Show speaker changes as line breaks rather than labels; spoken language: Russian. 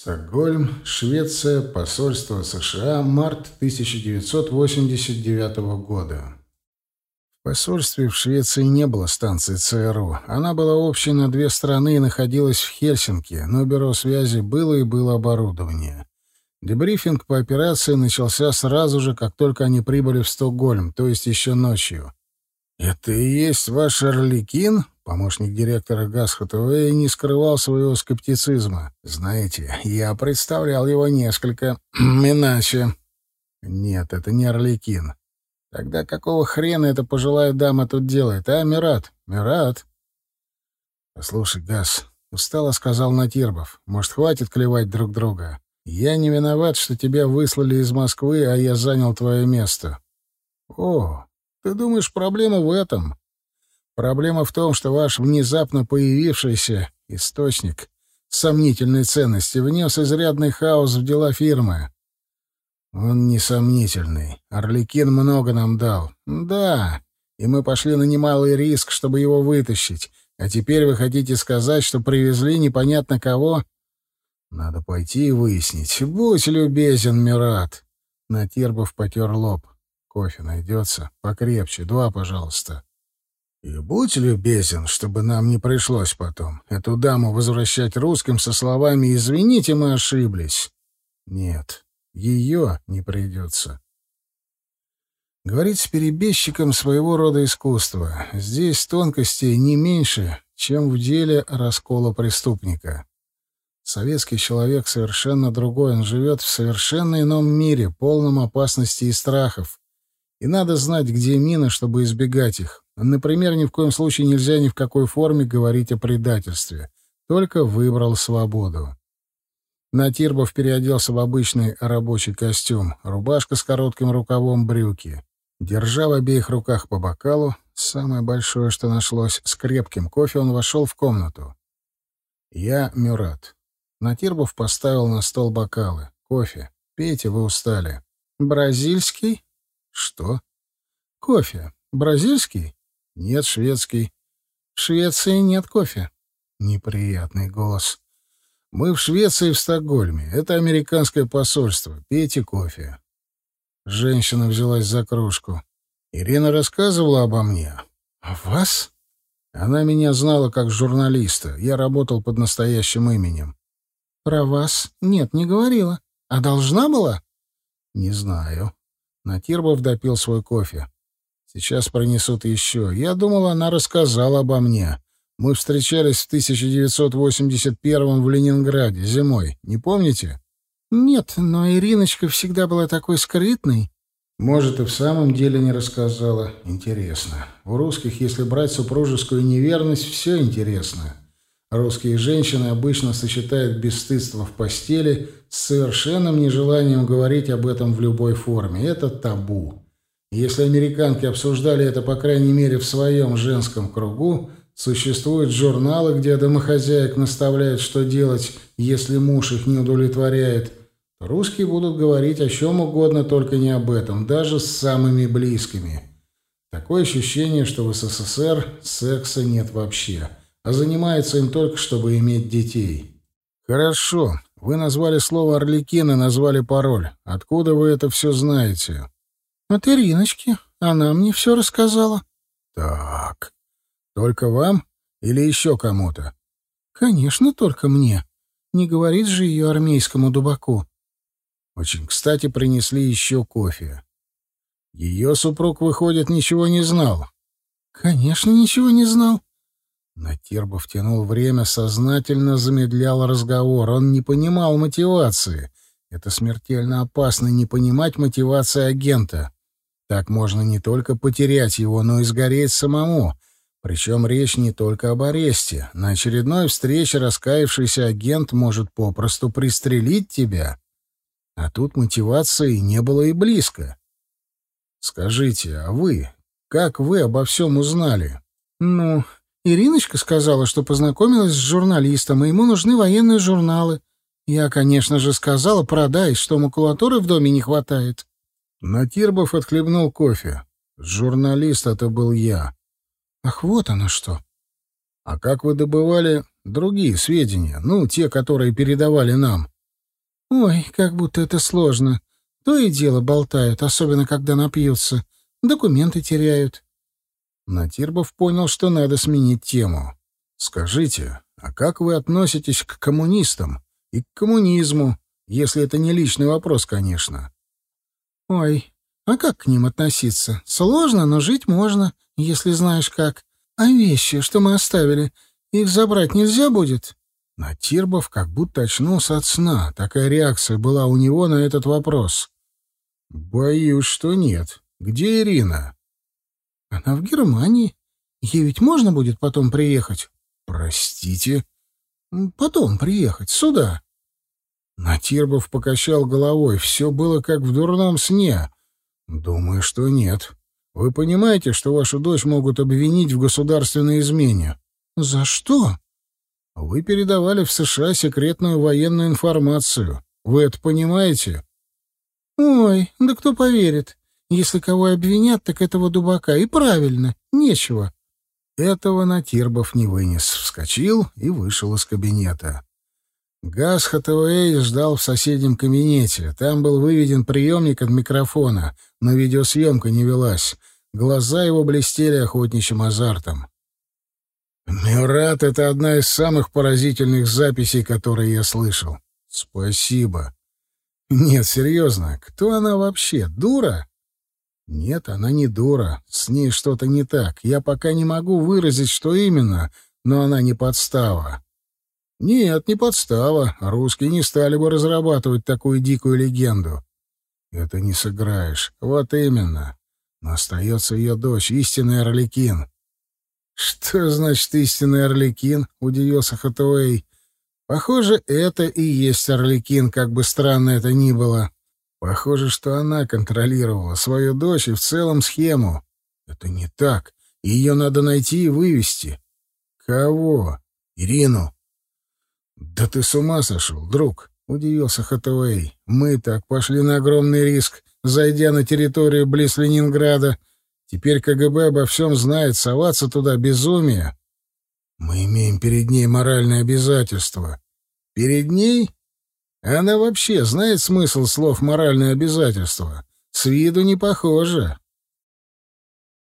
Стокгольм, Швеция, посольство США, март 1989 года. В посольстве в Швеции не было станции ЦРУ. Она была общей на две страны и находилась в Хельсинки, но бюро связи было и было оборудование. Дебрифинг по операции начался сразу же, как только они прибыли в Стокгольм, то есть еще ночью. «Это и есть ваш Орликин?» Помощник директора Гасхотовой не скрывал своего скептицизма. «Знаете, я представлял его несколько иначе». «Нет, это не Орликин. Тогда какого хрена эта пожилая дама тут делает, а, Мират? Мират?» «Послушай, Гас», — устало сказал Натирбов, — «может, хватит клевать друг друга? Я не виноват, что тебя выслали из Москвы, а я занял твое место». «О, ты думаешь, проблема в этом?» Проблема в том, что ваш внезапно появившийся источник сомнительной ценности внес изрядный хаос в дела фирмы. Он несомнительный. Орликин много нам дал. Да, и мы пошли на немалый риск, чтобы его вытащить. А теперь вы хотите сказать, что привезли непонятно кого? Надо пойти и выяснить. Будь любезен, Мират. Натербов потер лоб. Кофе найдется? Покрепче. Два, пожалуйста. И будь любезен, чтобы нам не пришлось потом эту даму возвращать русским со словами «Извините, мы ошиблись». Нет, ее не придется. Говорить с перебежчиком своего рода искусства. Здесь тонкостей не меньше, чем в деле раскола преступника. Советский человек совершенно другой, он живет в совершенно ином мире, полном опасности и страхов. И надо знать, где мины, чтобы избегать их. Например, ни в коем случае нельзя ни в какой форме говорить о предательстве. Только выбрал свободу. Натирбов переоделся в обычный рабочий костюм, рубашка с коротким рукавом, брюки. Держа в обеих руках по бокалу, самое большое, что нашлось, с крепким кофе, он вошел в комнату. «Я Мюрат». Натирбов поставил на стол бокалы. «Кофе. Пейте, вы устали». «Бразильский?» «Что?» «Кофе. Бразильский?» Нет, шведский. В Швеции нет кофе. Неприятный голос. Мы в Швеции в Стокгольме. Это американское посольство. Пейте кофе. Женщина взялась за кружку. Ирина рассказывала обо мне. О вас? Она меня знала как журналиста. Я работал под настоящим именем. Про вас? Нет, не говорила. А должна была? Не знаю. Натирбов допил свой кофе. Сейчас пронесут еще. Я думал, она рассказала обо мне. Мы встречались в 1981 в Ленинграде, зимой. Не помните? Нет, но Ириночка всегда была такой скрытной. Может, и в самом деле не рассказала. Интересно. У русских, если брать супружескую неверность, все интересно. Русские женщины обычно сочетают бесстыдство в постели с совершенным нежеланием говорить об этом в любой форме. Это табу. Если американки обсуждали это, по крайней мере, в своем женском кругу, существуют журналы, где домохозяек наставляют, что делать, если муж их не удовлетворяет, русские будут говорить о чем угодно, только не об этом, даже с самыми близкими. Такое ощущение, что в СССР секса нет вообще, а занимается им только, чтобы иметь детей. Хорошо, вы назвали слово «Орликин» и назвали пароль. Откуда вы это все знаете? От Ириночки. Она мне все рассказала. Так. Только вам или еще кому-то? Конечно, только мне. Не говорит же ее армейскому дубаку. Очень кстати принесли еще кофе. Ее супруг, выходит, ничего не знал. Конечно, ничего не знал. Натербов тянул время, сознательно замедлял разговор. Он не понимал мотивации. Это смертельно опасно не понимать мотивации агента. Так можно не только потерять его, но и сгореть самому. Причем речь не только об аресте. На очередной встрече раскаявшийся агент может попросту пристрелить тебя. А тут мотивации не было и близко. Скажите, а вы, как вы обо всем узнали? Ну, Ириночка сказала, что познакомилась с журналистом, и ему нужны военные журналы. Я, конечно же, сказала, продай, что макулатуры в доме не хватает. Натирбов отхлебнул кофе. Журналист это был я. Ах, вот оно что. А как вы добывали другие сведения? Ну, те, которые передавали нам. Ой, как будто это сложно. То и дело болтают, особенно когда напьются. Документы теряют. Натирбов понял, что надо сменить тему. «Скажите, а как вы относитесь к коммунистам и к коммунизму, если это не личный вопрос, конечно?» «Ой, а как к ним относиться? Сложно, но жить можно, если знаешь как. А вещи, что мы оставили, их забрать нельзя будет?» Натирбов как будто очнулся от сна. Такая реакция была у него на этот вопрос. «Боюсь, что нет. Где Ирина?» «Она в Германии. Ей ведь можно будет потом приехать?» «Простите?» «Потом приехать. Сюда». Натирбов покачал головой. Все было как в дурном сне. «Думаю, что нет. Вы понимаете, что вашу дочь могут обвинить в государственной измене?» «За что?» «Вы передавали в США секретную военную информацию. Вы это понимаете?» «Ой, да кто поверит? Если кого обвинят, так этого дуба,ка И правильно, нечего». Этого Натирбов не вынес, вскочил и вышел из кабинета. Газ Хатауэй ждал в соседнем кабинете. Там был выведен приемник от микрофона, но видеосъемка не велась. Глаза его блестели охотничьим азартом. «Мюрат — это одна из самых поразительных записей, которые я слышал. Спасибо. Нет, серьезно, кто она вообще? Дура? Нет, она не дура. С ней что-то не так. Я пока не могу выразить, что именно, но она не подстава. Нет, не подстава. Русские не стали бы разрабатывать такую дикую легенду. Это не сыграешь. Вот именно. Но остается ее дочь, истинный Орликин. Что значит истинный Орликин? Удивился Хатуэй. Похоже, это и есть Орликин, как бы странно это ни было. Похоже, что она контролировала свою дочь и в целом схему. Это не так. Ее надо найти и вывести. Кого? Ирину. Да ты с ума сошел, друг, удивился Хатуэй. Мы так пошли на огромный риск, зайдя на территорию близ Ленинграда. Теперь КГБ обо всем знает, соваться туда безумие. Мы имеем перед ней моральное обязательство. Перед ней? Она вообще знает смысл слов «моральное обязательство»? С виду не похоже.